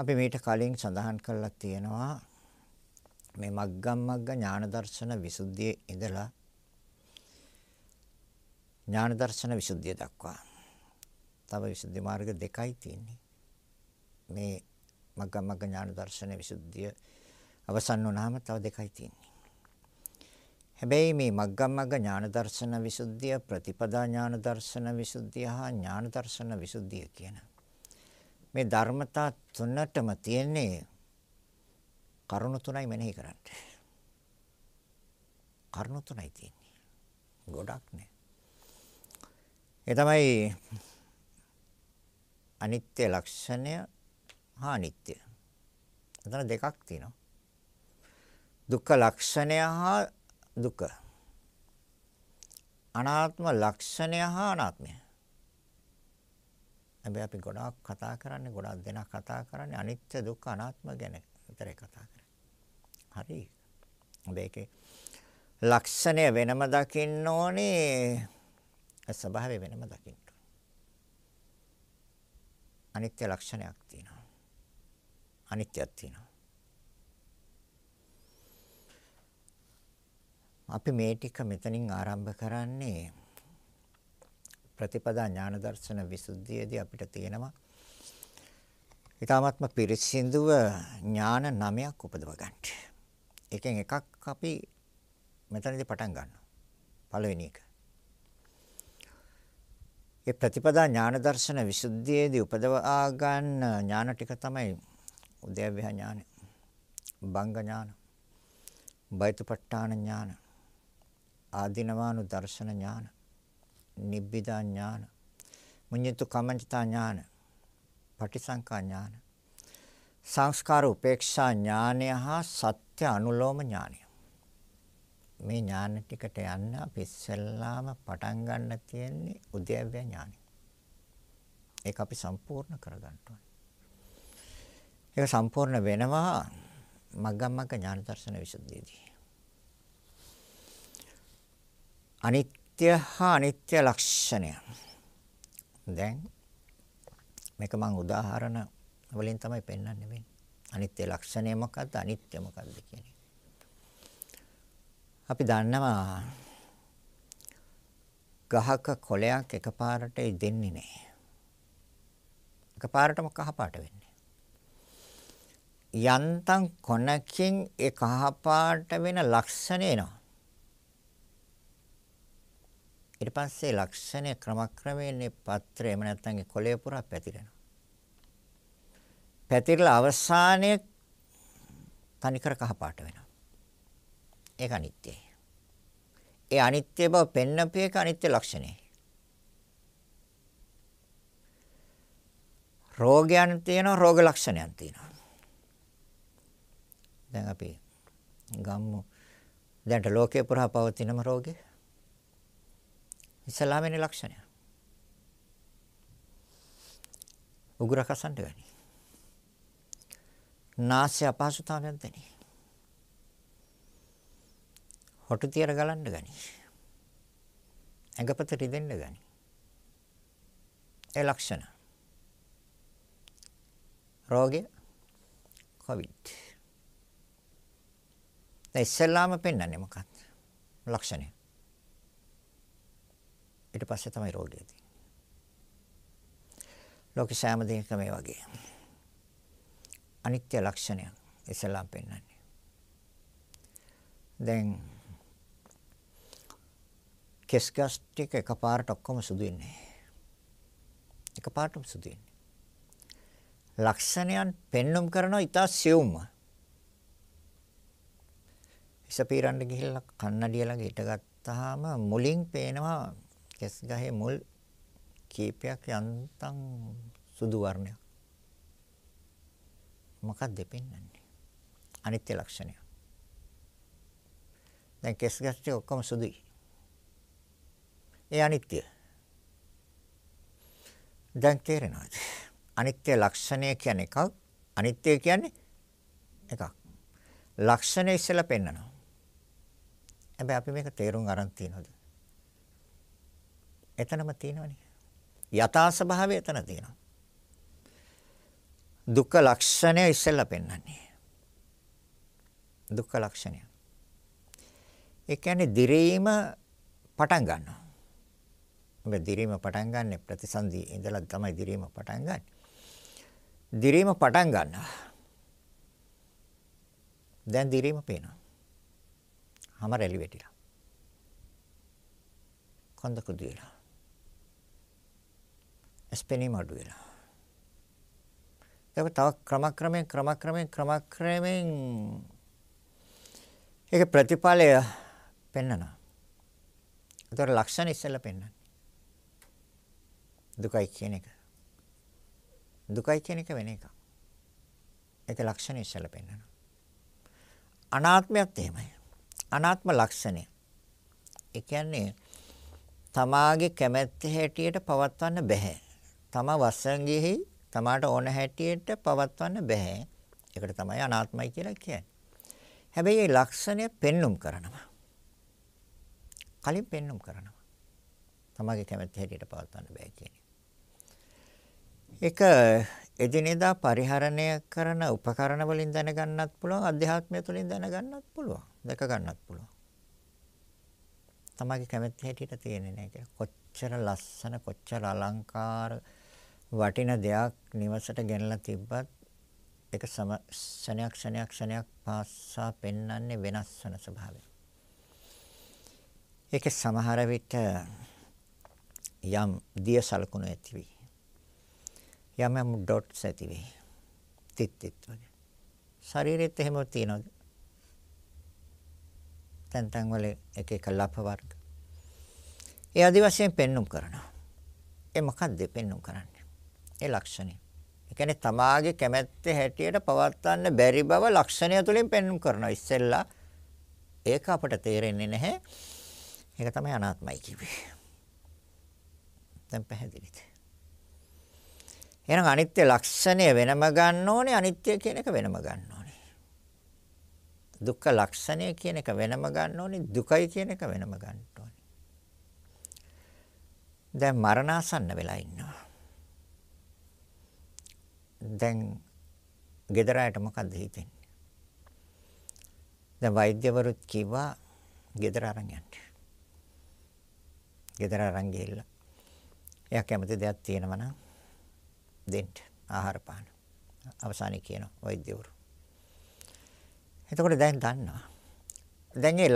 අපි මීට කලින් සඳහන් කරලා තියෙනවා මේ මග්ගම් මග්ග ඥාන දර්ශන විසුද්ධියේ ඉඳලා ඥාන දර්ශන විසුද්ධිය දක්වා. තව විසුද්ධි මාර්ග දෙකයි තියෙන්නේ. මේ මග්ගම් මග්ග ඥාන දර්ශන විසුද්ධිය අවසන් වුණාම තව දෙකයි තියෙන්නේ. හැබැයි මේ මග්ගම් මග්ග ඥාන දර්ශන විසුද්ධිය ප්‍රතිපදා ඥාන දර්ශන විසුද්ධිය හා ඥාන දර්ශන විසුද්ධිය කියන මේ ධර්මතා තුනටම තියෙන්නේ කරුණු තුනයි මෙනෙහි කරන්න. කරුණු තුනයි තියෙන්නේ. ගොඩක් නෑ. ඒ තමයි අනිත්‍ය ලක්ෂණය හා අනිත්‍ය. එතන දෙකක් තියෙනවා. දුක්ඛ ලක්ෂණය හා දුක. අනාත්ම ලක්ෂණය හා අනාත්මය. හැබැයි අපි ගොඩාක් කතා කරන්නේ ගොඩාක් දෙනා කතා කරන්නේ අනිත්‍ය දුක්ඛ අනාත්ම ගැන විතරයි කතා කරන්නේ. හරි. මේකේ ලක්ෂණය වෙනම දකින්න ඕනේ ස්වභාවය වෙනම දකින්න. අනිත්‍ය ලක්ෂණයක් තියෙනවා. අනිත්‍යයක් තියෙනවා. අපි මේ ටික මෙතනින් ආරම්භ කරන්නේ ප්‍රතිපදා ඥාන දර්ශන විසුද්ධියේදී අපිට තියෙනවා ඊටාත්ම පිරිසිදුව ඥාන නමයක් උපදව ගන්න. එකෙන් එකක් අපි මෙතනදී පටන් ගන්නවා. පළවෙනි එක. ඒ ප්‍රතිපදා ඥාන දර්ශන විසුද්ධියේදී උපදවා ගන්න ඥාන ටික තමයි උද්‍යව්‍ය ඥාන, බංග ඥාන, බයිතුපට්ඨාන ඥාන, ආදිනවානු දර්ශන ඥාන, නිබ්බිදා ඥාන, මුඤ්ඤිතු කමංචතා ඥාන, පටිසංකා ඥාන, සංස්කාර උපේක්ෂා ඥානය හා සත්‍ය අනුලෝම ඥානය. මේ ඥාන ටිකට යන්න අපි ඉස්සෙල්ලාම පටන් ගන්න තියෙන්නේ උද්‍යව්‍ය ඥානය. ඒක අපි සම්පූර්ණ කරගන්න ඕනේ. ඒක සම්පූර්ණ වෙනවා මග්ගමග්ග ඥාන දර්ශන විසුද්ධියේදී. අනිත්‍ය හා අනිත්‍ය ලක්ෂණය. දැන් මේක මම උදාහරණ වලින් තමයි පෙන්වන්නේ වෙන්නේ. අනිත්‍ය ලක්ෂණය මොකක්ද අනිත්‍ය මොකක්ද කියන අපි දන්නවා ගහක කොළයක් එකපාරට දෙන්නේ නැහැ. එකපාරටම කහපාට වෙන්නේ. යන්තම් කොනකින් ඒ කහපාට වෙන ලක්ෂණ එනවා. ඊට පස්සේ ලක්ෂණය ක්‍රමක්‍රමයෙන් මේ පත්‍රය එහෙම නැත්නම් ඒ කොළය පුරා පැතිරෙනවා. පැතිරලා අවසානයේ තනිකර කහපාට වෙනවා. ඒක අනිත්‍යයි. ඒ අනිත්‍ය බව පෙන්නපු එක අනිත්‍ය ලක්ෂණයයි. රෝගයන් තියෙනවා රෝග ලක්ෂණයන් තියෙනවා. දැන් අපි ගම්මු දැන්ට ලෝකේ පුරා පවතිනම රෝගේ ඉස්ලාමයේ ලක්ෂණය. උගුර කසන්ට ගනි. නාසය අපහසුතාවයක් දැනේ. හොටු තියර ගලන්න ගනි. ඇඟපත රිදෙන්න ගනි. ඒ ලක්ෂණ. රෝගය කොවිඩ්. දැන් ඉස්සෙල්ලාම පෙන්වන්නේ මොකක්ද? ලක්ෂණය. ඊට පස්සේ තමයි රෝගය තියෙන්නේ. ලෝක සෑම දෙයකම මේ වගේ. අනිත්‍ය ලක්ෂණය ඉස්සෙල්ලාම පෙන්වන්නේ. දැන් කෙස් ගස් ටික එකපාරට ඔක්කොම සුදු වෙන්නේ. එකපාරටම සුදු වෙන්නේ. ලක්ෂණයන් පෙන්눔 කරනවා ඊට සියුම්ව. ඉසපීරන්න ගිහිල්ලා කන්නඩිය ළඟ හිටගත්තාම මුලින් පේනවා කෙස් ගහේ මුල් කීපයක් යන්තම් සුදු වර්ණයක්. මොකක්ද පෙන්වන්නේ? අනිත්‍ය ලක්ෂණය. දැන් කෙස් ගස් ටික ඔක්කොම සුදුයි. ඒ අනිත්‍ය. දැන් තේරෙනවද? අනිත්‍ය ලක්ෂණය කියන්නේ එකක්. අනිත්‍ය කියන්නේ එකක්. ලක්ෂණය ඉස්සෙල්ලා පෙන්නනවා. හැබැයි අපි මේක තේරුම් අරන් තියනවද? එතනම තියෙනවනේ. යථා ස්වභාවය එතන තියෙනවා. දුක්ඛ ලක්ෂණය ඉස්සෙල්ලා පෙන්වන්නේ. දුක්ඛ ලක්ෂණය. ඒ කියන්නේ දිරීම පටන් ගන්නවා. මොකද දිරීම පටන් ගන්න ප්‍රතිසන්දි ඉඳලා තමයි දිරීම පටන් ගන්න. දිරීම පටන් ගන්නවා. දැන් දිරීම පේනවා. හැම රැලි වැටිලා. කොන්ද කුදු වෙලා. ස්පෙනීම අඩු වෙලා. ඒක තව ක්‍රමක්‍රමයෙන් ක්‍රමක්‍රමයෙන් ක්‍රමක්‍රමයෙන් ඒක ප්‍රතිඵලය පෙන්වනවා. ඒතර ලක්ෂණ ඉස්සෙල්ලා පෙන්වන්නේ. දුකයි කියන එක. දුකයි කියන එක වෙන එකක්. ඒක ලක්ෂණ ඉස්සෙල්ලා පෙන්වනවා. අනාත්මයත් එහෙමයි. අනාත්ම ලක්ෂණය. ඒ කියන්නේ තමාගේ කැමැත්ත හැටියට පවත්වන්න බෑ. තමා වසංගෙහි තමාට ඕන හැටියට පවත්වන්න බෑ. ඒකට තමයි අනාත්මයි කියලා කියන්නේ. හැබැයි මේ ලක්ෂණය පෙන්눔 කරනවා. කලින් පෙන්눔 කරනවා. තමාගේ කැමැත්ත හැටියට පවත්වන්න බෑ කියන්නේ. ඒක එදිනෙදා පරිහරණය කරන උපකරණ වලින් දැනගන්නත් පුළුවන් අධ්‍යාත්මය තුළින් දැනගන්නත් පුළුවන් දැක ගන්නත් පුළුවන් තමගේ කැමැත්ත හැටියට තියෙන්නේ නැහැ කොච්චර ලස්සන කොච්චර අලංකාර වටින දෙයක් නිවසට ගෙනලා තිබ්බත් ඒක සම ක්ෂණයක් ක්ෂණයක් ක්ෂණයක් පාසා පෙන්වන්නේ වෙනස් වෙන ස්වභාවය. ඒකේ සමහර විට යම් දිය සලකුණු ඇති වෙයි. යම් යම් ඩොට්ස් ඇති වෙයි. තිත් තිත් වගේ. ශරීරෙත් එහෙම තියෙනවද? තැන් තැන් වල එක එක ලප වර්ග. ඒ ආදි වශයෙන් පෙන්눔 කරනවා. ඒ මොකක්ද පෙන්눔 කරන්නේ? ඒ ලක්ෂණය. ඒ කියන්නේ තමාගේ කැමැත්ත හැටියට පවත්වන්න බැරි බව ලක්ෂණය තුලින් පෙන්눔 කරනවා. ඉස්සෙල්ලා ඒක අපට තේරෙන්නේ නැහැ. ඒක තමයි අනාත්මයි කිව්වේ. දැන් පැහැදිලිද? එහෙනම් අනිත්‍ය ලක්ෂණය වෙනම ගන්න ඕනේ අනිත්‍ය කියන එක වෙනම ගන්න ඕනේ. දුක්ඛ ලක්ෂණය කියන එක වෙනම ගන්න ඕනේ දුකයි කියන එක වෙනම ගන්න ඕනේ. දැන් මරණාසන්න වෙලා ඉන්නවා. දැන් ගෙදරට මොකද්ද හිතෙන්නේ? දැන් වෛද්‍යවරුත් කිව්වා ගෙදර අරන් යන්න. ගෙදර අරන් ගිහිල්ලා එයා කැමති දෙයක් තියෙනවා නම් දෙන්න ආහාර පාන. අවසානයේ කියන වෛද්‍යවරු. එතකොට දැන් දන්නවා. දැන් ඒ